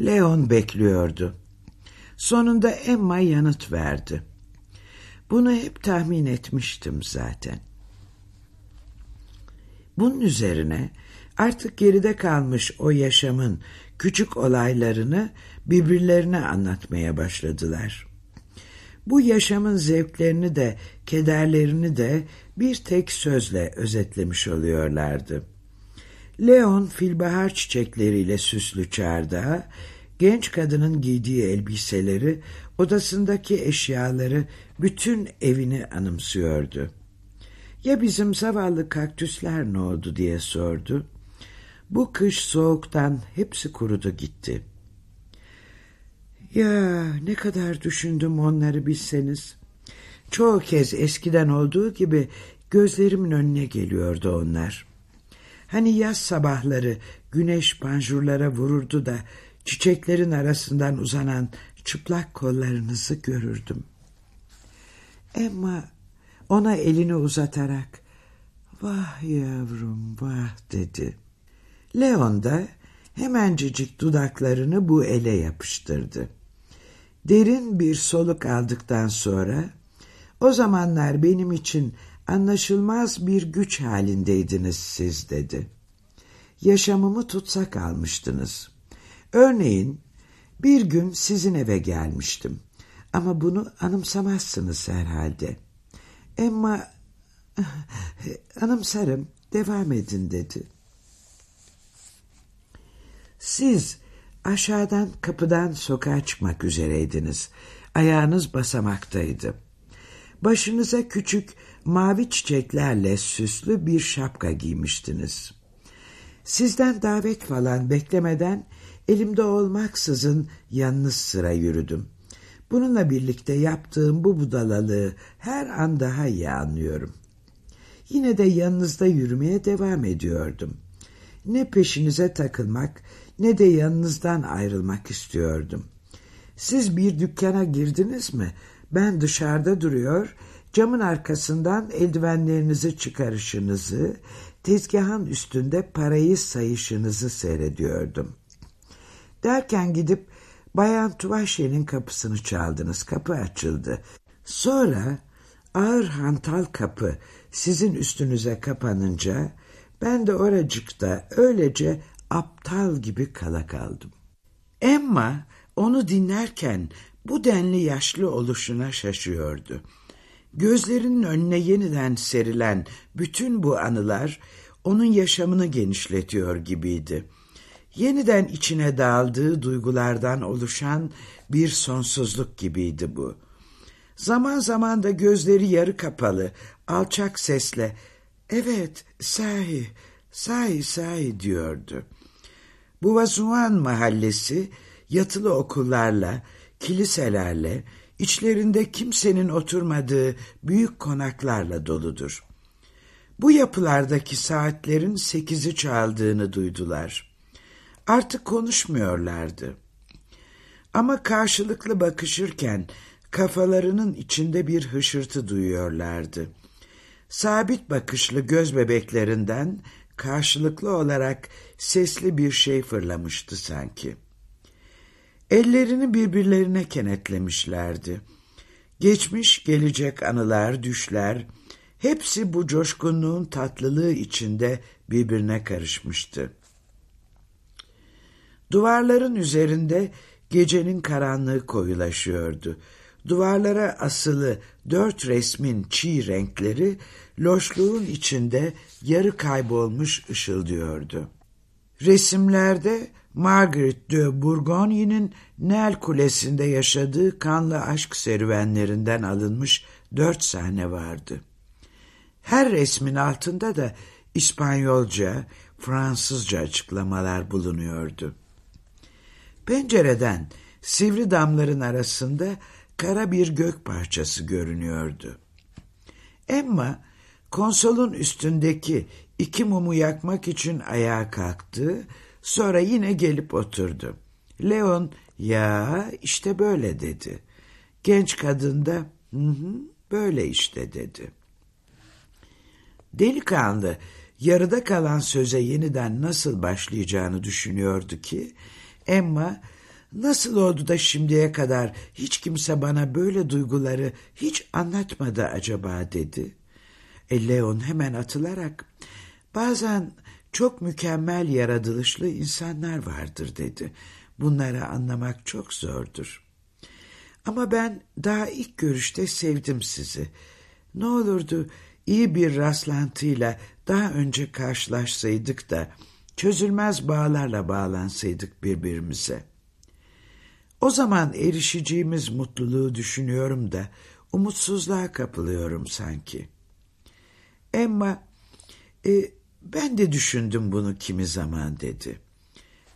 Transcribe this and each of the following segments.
Leon bekliyordu. Sonunda Emma yanıt verdi. Bunu hep tahmin etmiştim zaten. Bunun üzerine artık geride kalmış o yaşamın küçük olaylarını birbirlerine anlatmaya başladılar. Bu yaşamın zevklerini de kederlerini de bir tek sözle özetlemiş oluyorlardı. Leon filbahar çiçekleriyle süslü çardağı, genç kadının giydiği elbiseleri, odasındaki eşyaları, bütün evini anımsıyordu. Ya bizim zavallı kaktüsler ne oldu diye sordu. Bu kış soğuktan hepsi kurudu gitti. Ya ne kadar düşündüm onları bilseniz. Çoğu kez eskiden olduğu gibi gözlerimin önüne geliyordu onlar. Hani yaz sabahları güneş panjurlara vururdu da çiçeklerin arasından uzanan çıplak kollarınızı görürdüm. Emma ona elini uzatarak vah yavrum vah dedi. Leon da hemencecik dudaklarını bu ele yapıştırdı. Derin bir soluk aldıktan sonra o zamanlar benim için anlaşılmaz bir güç halindeydiniz siz dedi. Yaşamımı tutsak almıştınız. Örneğin bir gün sizin eve gelmiştim. Ama bunu anımsamazsınız herhalde. Emma anımsarım devam edin dedi. Siz aşağıdan kapıdan sokağa çıkmak üzereydiniz. Ayağınız basamaktaydı. Başınıza küçük mavi çiçeklerle süslü bir şapka giymiştiniz. Sizden davet falan beklemeden elimde olmaksızın yalnız sıra yürüdüm. Bununla birlikte yaptığım bu budalalığı her an daha iyi anlıyorum. Yine de yanınızda yürümeye devam ediyordum. Ne peşinize takılmak ne de yanınızdan ayrılmak istiyordum. Siz bir dükkana girdiniz mi? Ben dışarıda duruyor, camın arkasından eldivenlerinizi çıkarışınızı, tezgahın üstünde parayı sayışınızı seyrediyordum. Derken gidip Bayan Tuvaşe'nin kapısını çaldınız. Kapı açıldı. Sonra ağır hantal kapı sizin üstünüze kapanınca ben de oracıkta öylece aptal gibi kala kaldım. Emma onu dinlerken bu denli yaşlı oluşuna şaşıyordu. Gözlerinin önüne yeniden serilen bütün bu anılar onun yaşamını genişletiyor gibiydi. Yeniden içine daldığı duygulardan oluşan bir sonsuzluk gibiydi bu. Zaman zaman da gözleri yarı kapalı, alçak sesle ''Evet, sahi, sahi, sahi'' diyordu. Bu Vazuan mahallesi yatılı okullarla, kiliselerle, içlerinde kimsenin oturmadığı büyük konaklarla doludur. Bu yapılardaki saatlerin sekizi çaldığını duydular. Artık konuşmuyorlardı. Ama karşılıklı bakışırken kafalarının içinde bir hışırtı duyuyorlardı. Sabit bakışlı göz bebeklerinden karşılıklı olarak sesli bir şey fırlamıştı sanki. Ellerini birbirlerine kenetlemişlerdi. Geçmiş gelecek anılar, düşler, hepsi bu coşkunluğun tatlılığı içinde birbirine karışmıştı. Duvarların üzerinde gecenin karanlığı koyulaşıyordu. Duvarlara asılı dört resmin çiğ renkleri loşluğun içinde yarı kaybolmuş ışıldıyordu. Resimlerde Margaret de Bourgogne'nin Nel Kulesi'nde yaşadığı kanlı aşk serüvenlerinden alınmış dört sahne vardı. Her resmin altında da İspanyolca, Fransızca açıklamalar bulunuyordu. Pencereden sivri damların arasında kara bir gök parçası görünüyordu. Emma konsolun üstündeki iki mumu yakmak için ayağa kalktı, sonra yine gelip oturdu. Leon, ya işte böyle dedi. Genç kadın da, hı hı, böyle işte dedi. Delikanlı, yarıda kalan söze yeniden nasıl başlayacağını düşünüyordu ki, Emma Nasıl oldu da şimdiye kadar hiç kimse bana böyle duyguları hiç anlatmadı acaba dedi. E Leon hemen atılarak bazen çok mükemmel yaratılışlı insanlar vardır dedi. Bunları anlamak çok zordur. Ama ben daha ilk görüşte sevdim sizi. Ne olurdu iyi bir rastlantıyla daha önce karşılaşsaydık da çözülmez bağlarla bağlansaydık birbirimize. O zaman erişeceğimiz mutluluğu düşünüyorum da umutsuzluğa kapılıyorum sanki. Emma, e, ben de düşündüm bunu kimi zaman dedi.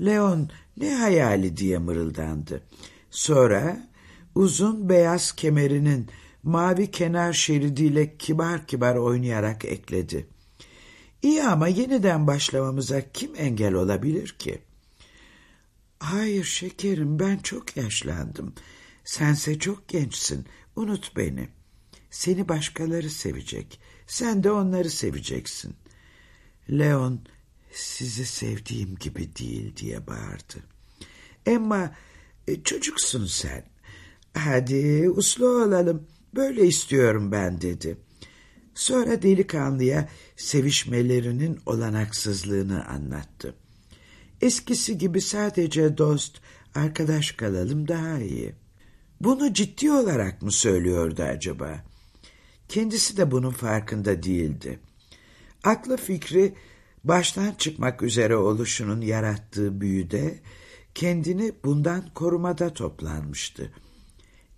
Leon ne hayali diye mırıldandı. Sonra uzun beyaz kemerinin mavi kenar şeridiyle kibar kibar oynayarak ekledi. İyi ama yeniden başlamamıza kim engel olabilir ki? Hayır şekerim ben çok yaşlandım. Sense çok gençsin. Unut beni. Seni başkaları sevecek. Sen de onları seveceksin. Leon sizi sevdiğim gibi değil diye bağırdı. Emma e, çocuksun sen. Hadi uslu olalım. Böyle istiyorum ben dedi. Sonra delikanlıya sevişmelerinin olanaksızlığını anlattı. Eskisi gibi sadece dost, arkadaş kalalım daha iyi. Bunu ciddi olarak mı söylüyordu acaba? Kendisi de bunun farkında değildi. Aklı fikri baştan çıkmak üzere oluşunun yarattığı büyüde kendini bundan korumada toplanmıştı.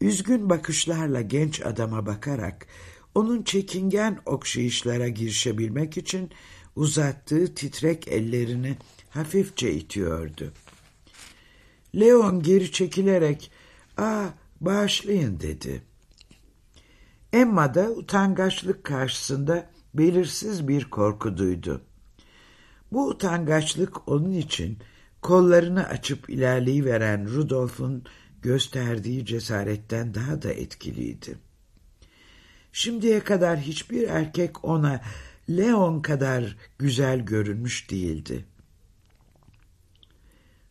Üzgün bakışlarla genç adama bakarak onun çekingen okşayışlara girişebilmek için uzattığı titrek ellerini hafifçe itiyordu. Leon geri çekilerek ''Aa bağışlayın'' dedi. Emma da utangaçlık karşısında belirsiz bir korku duydu. Bu utangaçlık onun için kollarını açıp ilerleyiveren Rudolf'un gösterdiği cesaretten daha da etkiliydi. Şimdiye kadar hiçbir erkek ona Leon kadar güzel görünmüş değildi.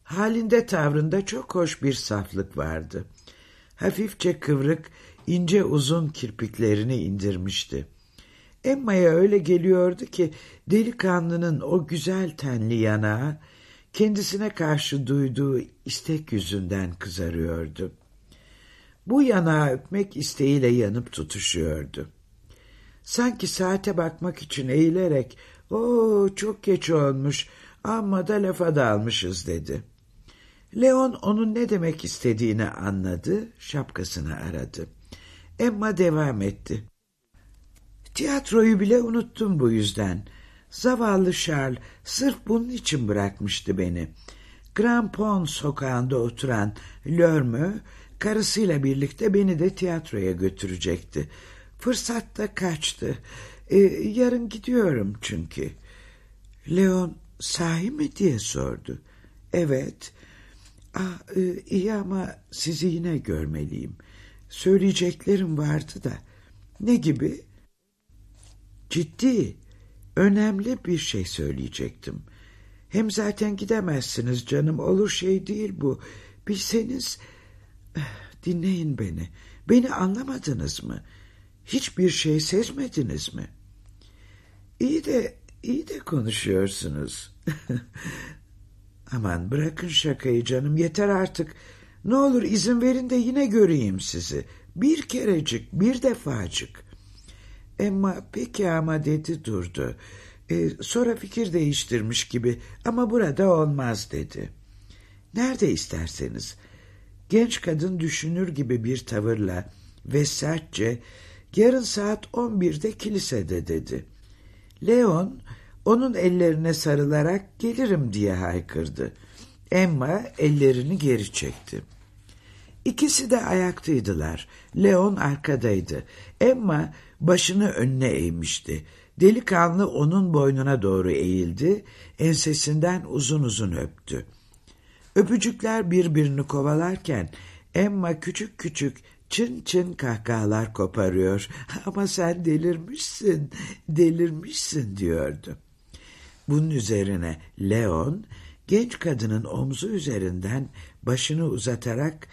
Halinde tavrında çok hoş bir saflık vardı. Hafifçe kıvrık, ince uzun kirpiklerini indirmişti. Emma'ya öyle geliyordu ki delikanlının o güzel tenli yanağı kendisine karşı duyduğu istek yüzünden kızarıyordu. Bu yanağı öpmek isteğiyle yanıp tutuşuyordu. Sanki saate bakmak için eğilerek ''Oo çok geç olmuş amma da lafa dalmışız'' dedi. Leon onun ne demek istediğini anladı, şapkasını aradı. Emma devam etti. Tiyatroyu bile unuttum bu yüzden. Zavallı Charles sırf bunun için bırakmıştı beni. Grand Pont sokağında oturan Lörmü karısıyla birlikte beni de tiyatroya götürecekti. Fırsat da kaçtı. Ee, yarın gidiyorum çünkü. Leon sahi mi diye sordu. Evet. Ah, e, iyi ama sizi yine görmeliyim. Söyleyeceklerim vardı da. Ne gibi? Ciddi, önemli bir şey söyleyecektim. Hem zaten gidemezsiniz canım, olur şey değil bu. Bilseniz, eh, dinleyin beni. Beni anlamadınız mı? Hiçbir şey sezmediniz mi? İyi de, iyi de konuşuyorsunuz. Aman bırakın şakayı canım, yeter artık. Ne olur izin verin de yine göreyim sizi. Bir kerecik, bir defacık. Emma peki ama dedi durdu. Ee, sonra fikir değiştirmiş gibi ama burada olmaz dedi. Nerede isterseniz. Genç kadın düşünür gibi bir tavırla ve sertçe yarın saat 11'de kilisede dedi. Leon onun ellerine sarılarak gelirim diye haykırdı. Emma ellerini geri çekti. İkisi de ayaktaydılar. Leon arkadaydı. Emma başını önüne eğmişti. Delikanlı onun boynuna doğru eğildi, ensesinden uzun uzun öptü. Öpücükler birbirini kovalarken Emma küçük küçük çın çın kahkahalar koparıyor. Ama sen delirmişsin, delirmişsin diyordu. Bunun üzerine Leon genç kadının omzu üzerinden başını uzatarak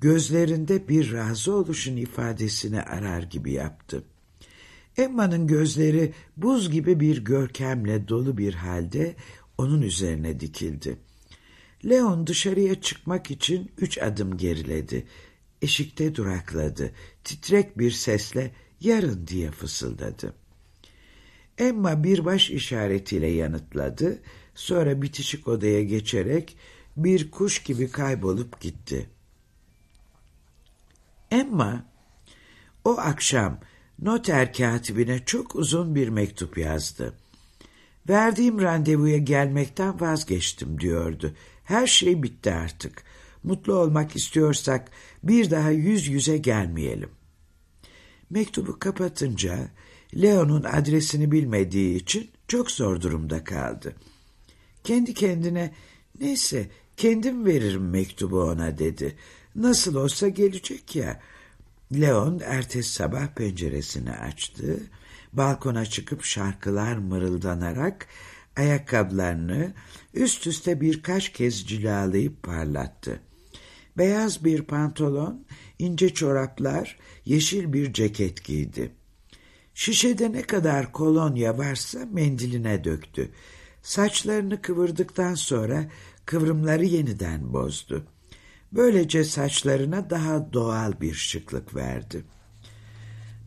gözlerinde bir razı oluşun ifadesini arar gibi yaptı. Emma'nın gözleri buz gibi bir görkemle dolu bir halde onun üzerine dikildi. Leon dışarıya çıkmak için üç adım geriledi. Eşikte durakladı. Titrek bir sesle yarın diye fısıldadı. Emma bir baş işaretiyle yanıtladı. Sonra bitişik odaya geçerek bir kuş gibi kaybolup gitti. Emma o akşam noter katibine çok uzun bir mektup yazdı. Verdiğim randevuya gelmekten vazgeçtim diyordu. Her şey bitti artık. Mutlu olmak istiyorsak bir daha yüz yüze gelmeyelim. Mektubu kapatınca Leo'nun adresini bilmediği için çok zor durumda kaldı. Kendi kendine neyse kendim veririm mektubu ona dedi. Nasıl olsa gelecek ya. Leon ertesi sabah penceresini açtı. Balkona çıkıp şarkılar mırıldanarak ayakkabılarını üst üste birkaç kez cilalayıp parlattı. Beyaz bir pantolon, ince çoraplar, yeşil bir ceket giydi. Şişede ne kadar kolonya varsa mendiline döktü. Saçlarını kıvırdıktan sonra kıvrımları yeniden bozdu. Böylece saçlarına daha doğal bir şıklık verdi.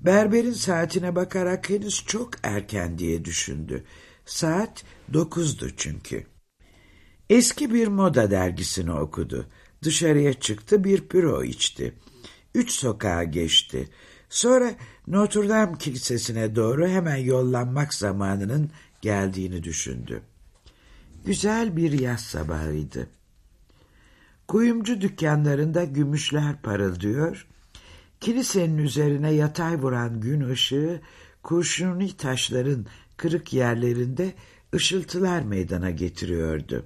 Berberin saatine bakarak henüz çok erken diye düşündü. Saat dokuzdu çünkü. Eski bir moda dergisini okudu. Dışarıya çıktı bir püro içti. Üç sokağa geçti. Sonra Notre Dame Kilisesi'ne doğru hemen yollanmak zamanının geldiğini düşündü. Güzel bir yaz sabahıydı. Kuyumcu dükkanlarında gümüşler parıldıyor, kilisenin üzerine yatay vuran gün ışığı kurşuni taşların kırık yerlerinde ışıltılar meydana getiriyordu.